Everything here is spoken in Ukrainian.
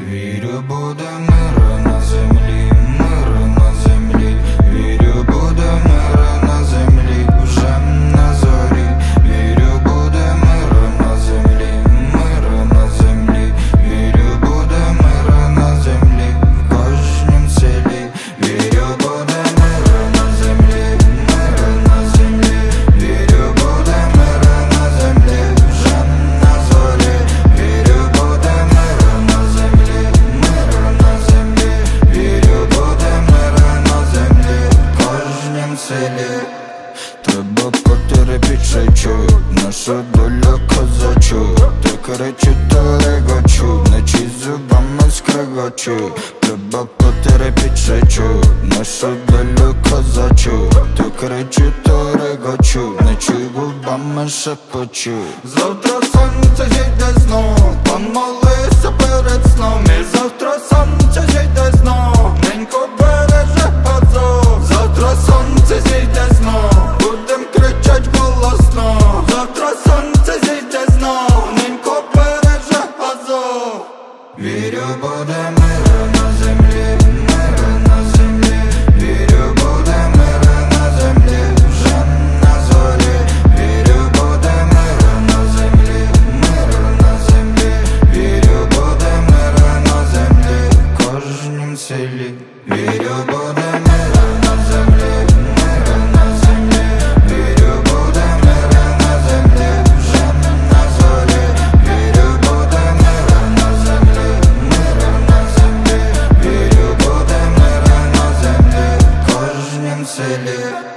Вірю, буде мир селі. Треба потерпічачу, наша доля козачу. Ти кричу, то регочу, ночі зубами скрегочу Треба потерпічачу, наша доля козачу. Ти кричу, то регочу, ночі губами шепочу. Завтра сонце зійде знов, Вірю, буде мир на землі, мир на землі. Вірю, буде мир на землі, вже на зорі. Вірю, буде мир на землі, мир на землі. Вірю, буде мир на землі, в кожнім селі. Вірю, буде землі